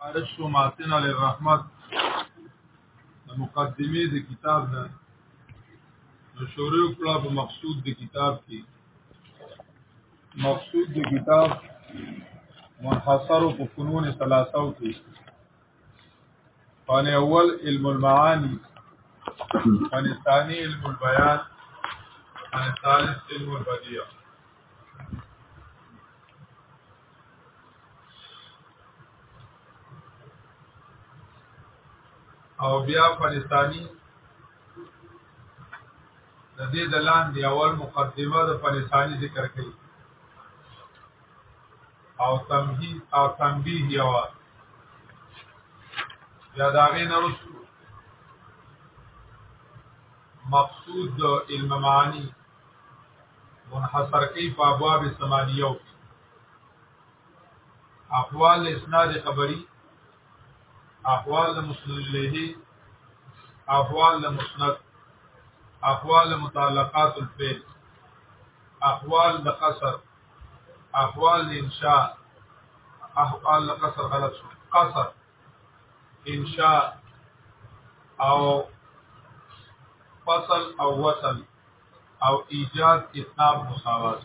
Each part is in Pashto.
خارج شو ماتن علی الرحمت د مقدمه د کتاب نه نو شروع کړه په مقصود د کتاب کې مقصود د کتاب منحصر په فنون ثلاثه کې فن اول علم المعانی فن ثانی علم البیان فن ثالث علم البدیع او بیا افغانستاني د دې د لاندې اول مقدمه د افغانستاني ذکر کړي او تمهید او تنبیه یو یا دا غي نه مقصود د علم معانی منحصر کوي په ابواب ثمانیو کې اقوال اسناد خبری اقوال مسند الیه اقوال مسند اقوال متعلقات الفعل اقوال د قصر اقوال د انشاء اقوال د قصر غلط شو قصر انشاء او فصل او وصل او ایجاد اطلاق مساوات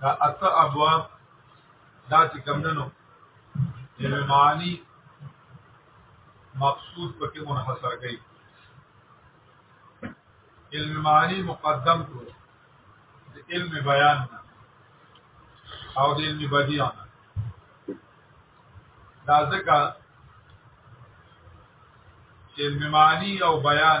دا اته ابواب دا چې کوم نه نو معنی مقصود پکې منحصر کړي علم معنی مقدم کو د علم بیان او د علم بدیع دا ځکه چې علم معنی او بیان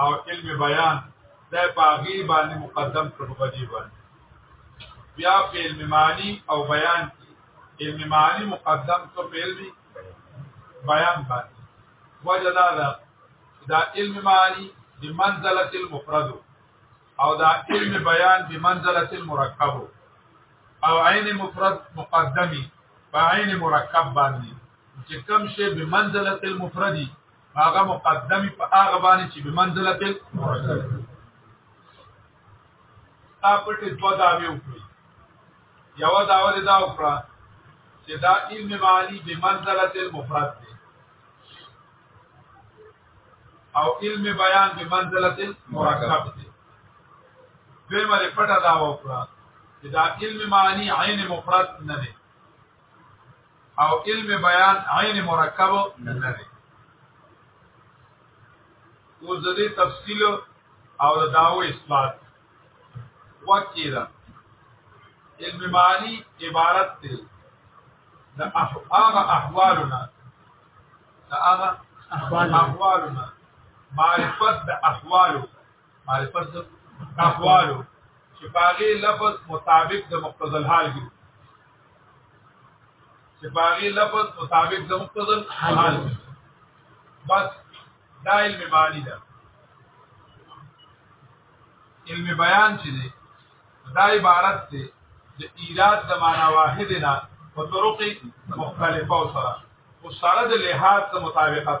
او علم بیان دا په هغه باندې مقدم کړ په دې باندې بیا په علم معنی او بیان کې علم معنی مقدم کړ په علم بیان باندې وجه دا ده دا علم معنی د منزله المفرد او دا علم بیان د منزله المرکب او عین مفرد مقدمی په عین مرکب باندې چې کوم شی به منزله المفردی هغه مقدمي په هغه باندې چې بمنزله تل تا پټې دو داوی وکړي یو داوی دا وکړه چې دا علم معنی بمنزله تل مفرد دی او علم بیان بمنزله تل مرکب دی دوی مې پټه دا وکړه چې دا علم معنی عین مفرد نه دی او علم بیان عین مرکب نه لري او د دې تفصیل او د داو اثبات وکی دا علم معنی عبارت دی د هغه احوالنا د هغه احوالنا معرفت د احوالو معرفت تقوالو چې باغی لفظ مطابق د مقتضى الحال کې چې باغی لفظ مطابق د مقتضى الحال بس دا علم معنی ده علم بیان چې دی دا عبارت دی د ایراد د معنا واحد نه په طرق مختلفه سره او سره د لحاظ د مطابقت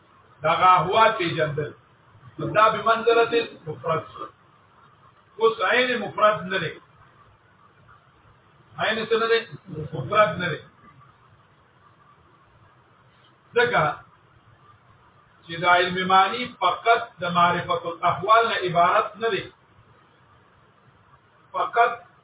دا غوا پیجندل دا به منزله مفرد اوس عین مفرد نه لري عین څه نه لري مفرد نه لري ځکه چې دا علم معنی فقط د معرفت الاحوال نه عبارت نه دی فقط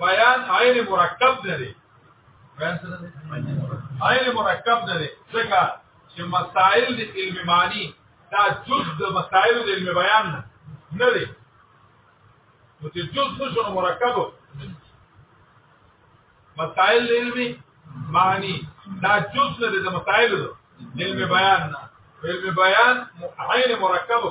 بیان عین مرکب نه دی بیان څه دی عین مرکب نه دی ځکه چې مسائل د علم معنی دا جز د مسائل د علم بیان نه نه دی نو چې جز نشو مرکب مسائل د علم معنی دا جز نه دی د مسائل د علم بیان نه علم بیان عین مرکب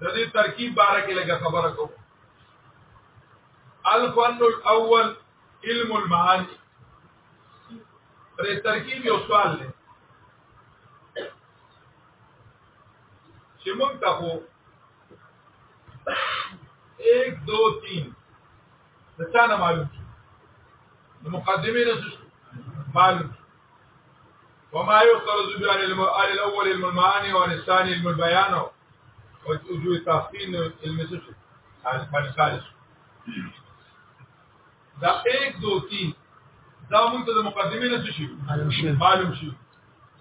د دې ترکیب باره کې لږه خبره کوم الفن الاول علم المعانی پر ترکیب یو سوال دی چې موږ ته خو 1 2 3 د چا نه معلوم د مقدمه نه معلوم وما يفترض بها علم الاول علم المعاني وعن الثاني علم البيان وجوه تحسين علم السجد الخالص دا 1 2 3 دا مونږ ته د مقدمې نه شي معلوم شي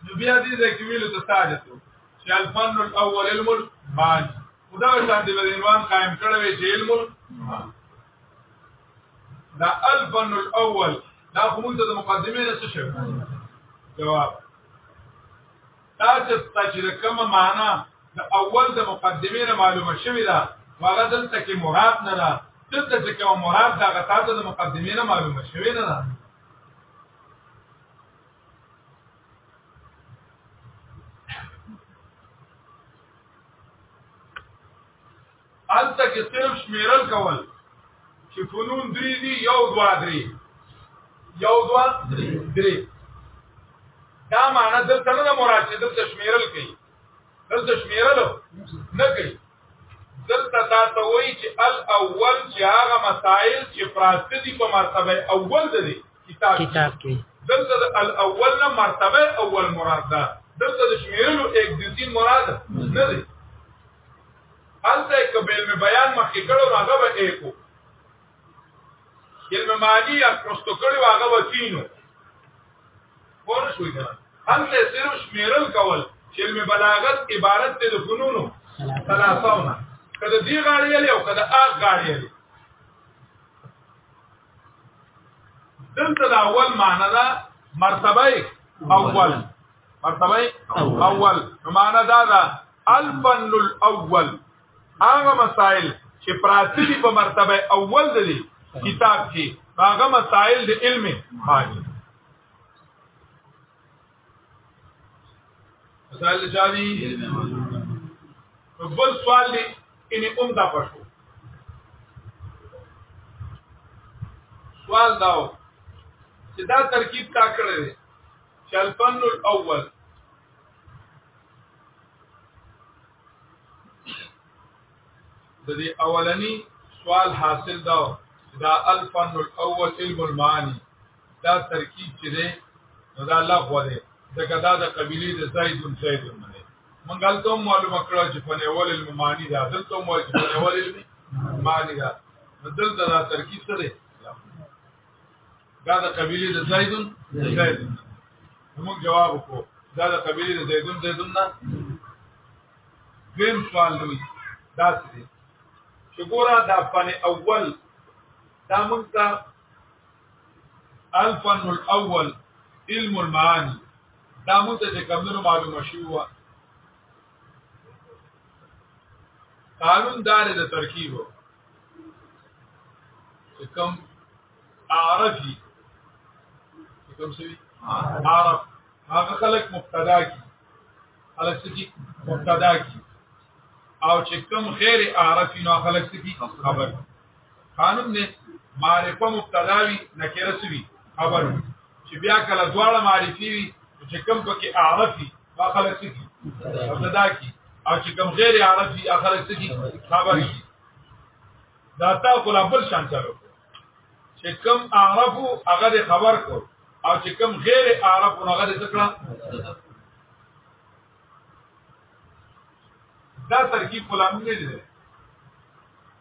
نو بیا دې ځکه ویلو ته ساجت چې الفن الاول علم المعاني خدا شان دې عنوان قائم کړی وي چې علم دا الفن الاول دا کوم ته د مقدمې نه څه شو جواب دا چې تاسو کوم معنا د اول د مقدمې نه معلومه شوې ده هغه دلته کې مراد نه ده دلته چې کوم مراد دا غته د مقدمې نه معلومه شوې نه ده الته کې صرف شمیرل کول چې فنون درې دي یو دوا درې یو دوا درې درې دا معنی دلته نه مراد چې دلته شمیرل کوي دلته شمیرل نه کوي دلته تا ته وایي چې الاول چې هغه مسائل چې پراته دي په مرتبه اول دي کتاب کې دلته الاول نه مرتبه اول مراد ده دلته د شمیرلو یک دین مراد نه دی البته کبل می بیان مخکې کړو هغه به ایکو علم معنی یا پروستو کړو هغه به تینو پور شوې ده هلته صرف شمیرل کول چې علم بلاغت عبارت دی د فنونو ثلاثونه کله دی غاړې لري او کله اغ غاړې لري دلته دا اول معنا دا مرتبه اول مرتبه اول معنا دا دا الفن الاول هغه مسائل چې پراتی دي په مرتبه اول دي کتاب کې هغه مسائل د علم معنی مسائل د جاري بل سوال دی انې اوم دا پښو سوال داو چې دا ترکیب تا کړی دی چې الفن الاول د دې اولنی سوال حاصل داو دا الفن الاول علم المعانی دا ترکیب چې دی نو دا لغو دی ځکه دا د قبیلې د زیدون زیدون نه دی مونږ هلته هم معلومه کړه چې په نیول علم معنی ده دلته هم وایي چې په نیول علم معنی ده نو دلته دا ترکیب څه دی دا د قبیلې د زیدون زیدون موږ جواب وکړو دا د قبیلې د زیدون زیدون نه دویم سوال دی دا څه دی چې ګوره دا په اول دا موږ ته الفن الاول علم المعانی دا موږ ته کومو معلومه شوو قانون دار د ترکیب کوم عرفي کوم سوي عرب هغه خلق مبتدا کی خلق سکی مبتدا کی او چې کوم خیر عرفي نو خلق سکی خبر قانون نه معرفه مبتدا وي نکره سوي خبر چې بیا کله دواړه معرفي وي چې کوم پکې اعرفي واخله سي مبتدا کی او چې کوم غیر اعرفي اخره سي خبر شي دا تا کولا بل شان چلو چې کوم اعرفو هغه خبر کو او چې کوم غیر اعرفو هغه ذکر دا ترکیب کلامونه دي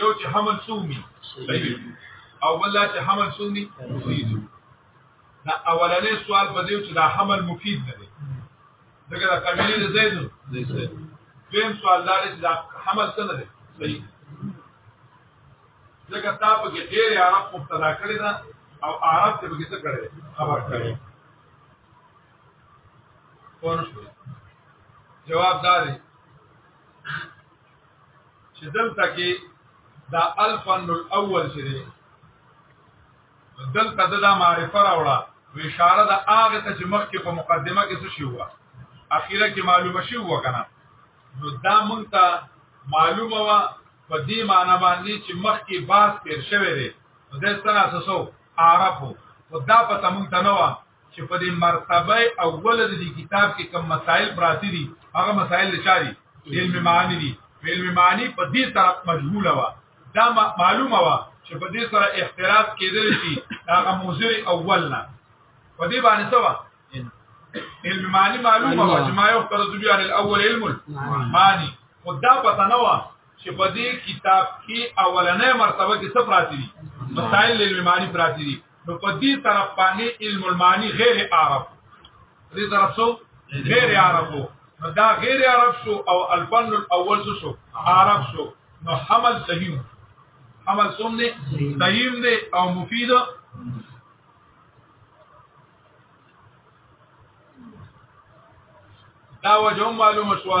یو چې حمل سومي او بل چې حمل سومي مفید دا اولنې سوال په دې چې دا حمل مفید نه دی دغه د قبیله د زید زید دویم سوال دا چې دا حمل څه نه دی صحیح ځکه تا په کې ډېر عرب مبتدا کړی دا او عرب ته به څه کړی خبر کړی پوه شو جواب دا دی چې دلته کې دا الفن الاول چې دی دلته دا معرفه راوړه و اشاره د هغه ته چې مخکې په مقدمه کې څه شو اخیره کې معلومه شو وکنه نو دا مونږ ته معلومه وا په دې معنی باندې چې مخکې باس تیر شوی دی نو د ستنه اساسو عارفو او دا په تمون تنوع چې په دې مرتبه اول د دې کتاب کې کوم مسائل پراتی دي هغه مسائل لچاري علم معنی دي علم معنی په دې طرف مجهوله و دا معلومه و چې په دې سره اختلاف کېدل شي هغه موزر اول نه په دې باندې څه علم معنی معلومه و چې ما یو فرض بیا عن الاول علم معنی خدا پته نه و چې په دې کتاب کې اولنې مرتبه کې څه پراتی دي مسائل علم معنی پراتی دي نو په دې طرف باندې علم المعانی غیر عرب دې طرف سو غیر عرب وو نو دا غیر عرب شو او الفن الاول شو عرب شو نو حمل صحیح حمل سوم دې صحیح دې او مفید دا وجه معلومه شو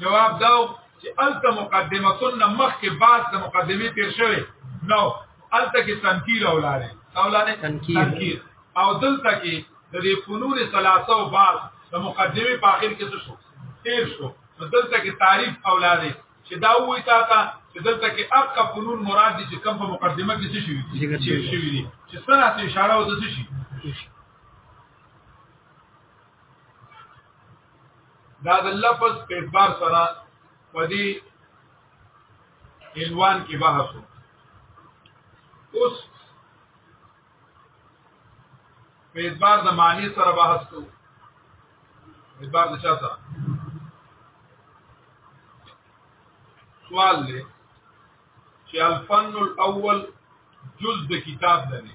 جواب داو چې الته مقدمه سن مخ کې بعد د مقدمه تیر شوی نو الته کې تنکیر اولاده اولاده تنکیر او دلته کې د دې فنون ثلاثه او بعد د مقدمه په اخر کې څه شو تیر شو دلته کې تعریف اولاده چې دا وې تا ته چې دلته کې اقا فنون مراد دي چې کم په مقدمه کې څه شي شي دي چې سره اشاره او څه شي دا د لفظ په اعتبار سره په دې عنوان کې بحث اوس په اعتبار د معنی سره بحث کوو اعتبار د چا سره سوال دی چې الفن الاول جز د کتاب دی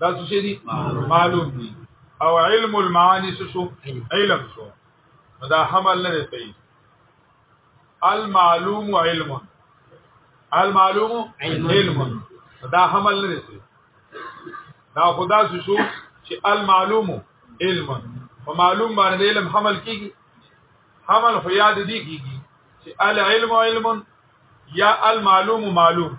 دا څه دي معلوم دي او علم المعانی څه شو علم شو دا حمل نه دی صحیح المعلوم علم المعلوم علم دا حمل نه دی صحیح دا خدا څه شو چې المعلوم علم په معلوم باندې علم حمل کیږي حمل خو یاد دی کیږي چې العلم علم یا المعلوم معلوم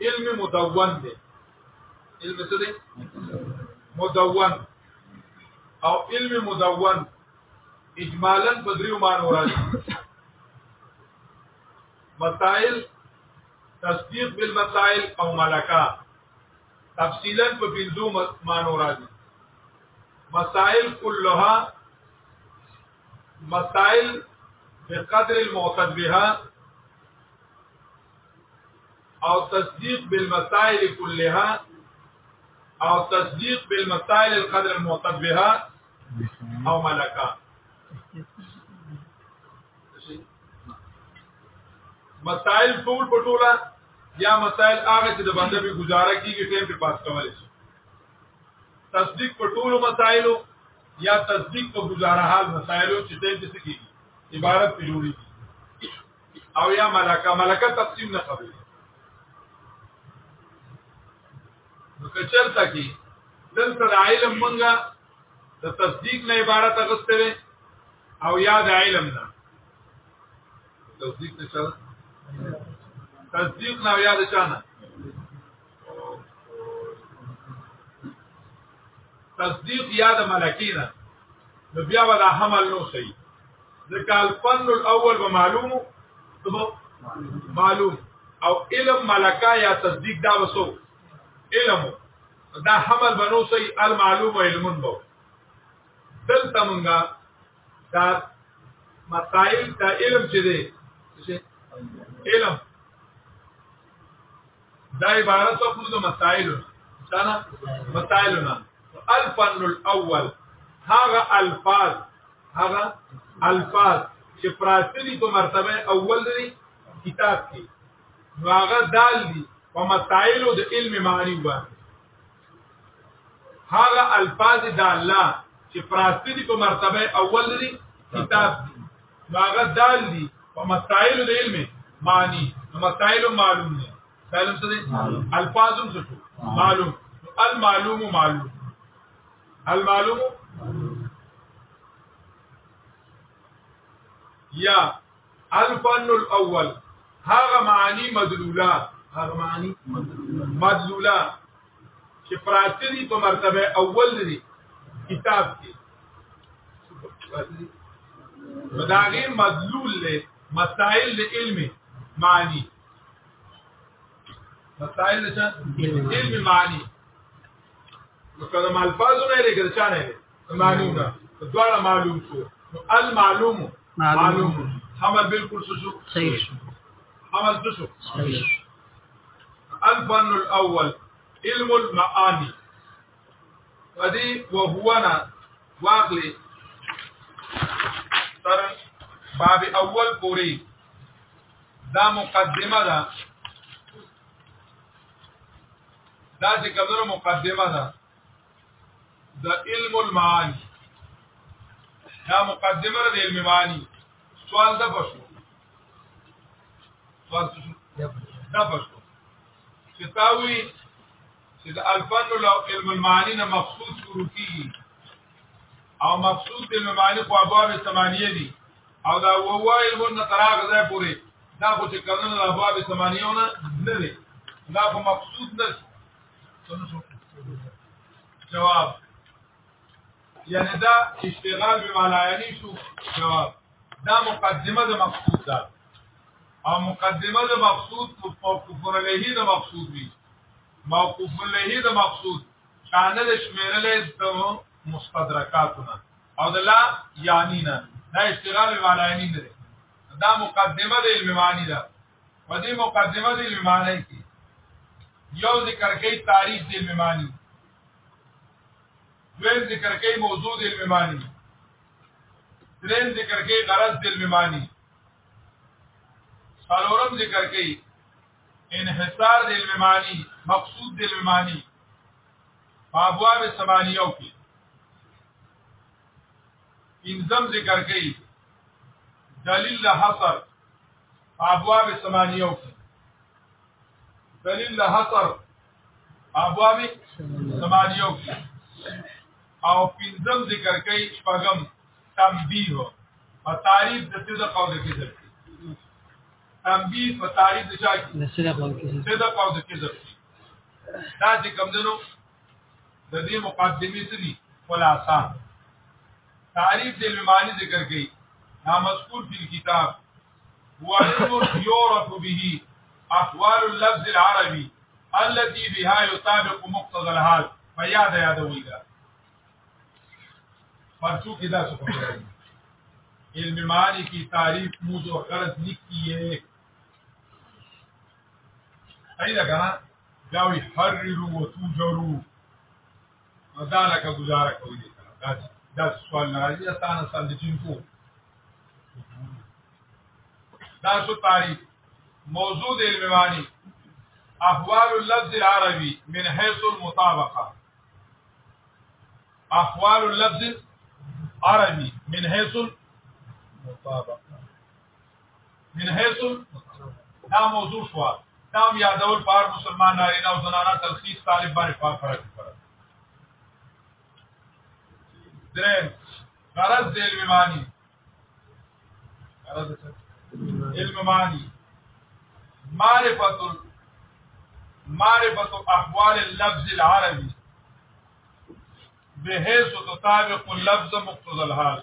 علم مدون دی علم څه دی مدون او علم مدون اجمالا په دریو معنی راځي مسائل تصدیق بالمسائل او ملکا تفصیلا په بنزو معنی راځي مسائل كلها مسائل بقدر المعتد بها او تصدیق بالمسائل كلها او تصدیق بالمسائل القدر المعتد بها او ملکان مسائل ټول په ټوله یا مسائل هغه چې د بنده به گزاره کیږي ټیم په پاس کول شي تصدیق په ټولو مسائلو یا تصدیق په گزاره حال مسائلو چې ټیم په کیږي عبارت په جوړیږي او یا ملکه ملکه تقسیم نه قبول نو کچرتا کی دلته د علم مونږه د تصدیق نه عبارت اغسته وي او یا د علم نه تصدیق نه تصدیق نه یا د چانه تصدیق یا د ملکینا نو بیا ولا حمل نو صحیح ځکه الفن الاول به معلوم معلوم او علم ملکا یا تصدیق دا وسو علم دا حمل بنو صحیح المعلوم علم بو دلته مونږه دا مسائل دا علم چې دی علم دا عبارت په د مسائل سره مسائل نه الفن الاول هغه الفاظ هغه الفاظ چې پراتلی په مرتبه اول دی کتاب کې نو هغه دال دي په مسائل د علم معنی باندې هغه الفاظ د الله چې پراتلی په مرتبه اول دی کتاب دی هغه دال دي په مسائل د علم معنی مسائل معلوم دي مسائل څه دي الفاظ هم څه معلوم المعلوم معلوم المعلوم یا الفن الاول هغه معانی مدلوله هغه معانی مدلوله چې پراته دي په مرتبه اول دي کتاب کې مداغه مدلول له مسائل له علم معنی مسائل له علم معنی نو کله مالفاظونه لري کله چانه لري زمانونه دواړه معلوم شو نو المعلوم معلوم حمل بالکل شو صحیح شو حمل څه شو صحیح شو الفن الاول علم المعاني ادي وهونا واغلي تر باب اول پوری دا مقدمه ده دا چې کومه مقدمه ده د علم المعانی دا مقدمه د علم معانی سوال د بشو سوال د بشو چې تاوی چې د الفن لو علم المعانی نه مقصود شروع کیږي او مقصود د علم المعانی په ابواب ثمانیه دي او دا وو علم نه تراغ ځای پورې دا خو چې کله د ابواب ثمانیه نه نه دا خو مقصود نه جواب یعنی دا اشتغال به والا یعنی شو جواب دا مقدمه د مقصود ده او مقدمه د مقصود موقوف علیه د مقصود وی موقوف علیه د مقصود شانل شمیرلې د مستدرکاتونه او د لا یعنی نه دا اشتغال به والا یعنی نه دا مقدمه د علم معنی ده په دې مقدمه دې لمانه کې یو ذکر کوي تعریف دې لمانی دویم ذکر کوي موضوع دې لمانی دریم ذکر کوي غرض دې لمانی څلورم ذکر کوي انحصار دې لمانی مقصود دې لمانی په ابواب سمانیو کې انزم ذکر کوي دلیل حصر ابواب ثمانیه وکړي دلیل له حصر ابواب ثمانیه وکړي او پنځم ذکر کوي شپږم تنبیه په تعریف د څه د قول کې ذکر تنبیه په تعریف د چا کې د څه د قول کې ذکر څه د قول کې ذکر دا چې کوم دنو د دې مقدمې څه دي خلاصہ تعریف دې معنی ذکر کړي دا مذکور فی الكتاب هو علم يعرف به احوال اللفظ العربي التي بها يطابق مقتضى الحال فیاد یادوي دا پرچو کې دا څه کوي علم معنی کی تعریف موضوع غرض نکتی ہے ایدا کنا جاوی حررو و توجرو نو دا لکه گزاره کوي دا دا سوال نه راځي تاسو سم د چین کو دا سو تاریخ موضوع د علم وانی احوال اللفظ العربي من حيث المطابقه احوال اللفظ العربي من حيث المطابقه من حيث دا موضوع شو دا یادول پار مسلمان نارینه او زنانه تلخیص طالب باندې پار فرق کړه درم غرض د علم معنی غرض علم معنی معرفت معرفت احوال اللفظ العربي بحيث تطابق اللفظ مقتضى الحال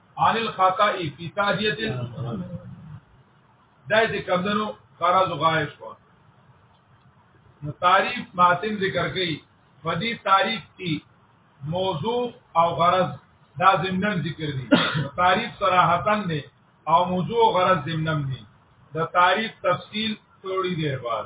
عن الخطا فی تادیه دای دې کمندنو قرض غایش کو نو تعریف ماتن ذکر کړي فدی تعریف کی موضوع او غرض دا ضمنن ذکر دي تعریف صراحتن نه او موضوع غرض ضمنن دي د تعریف تفصیل ثوړي دیر بعد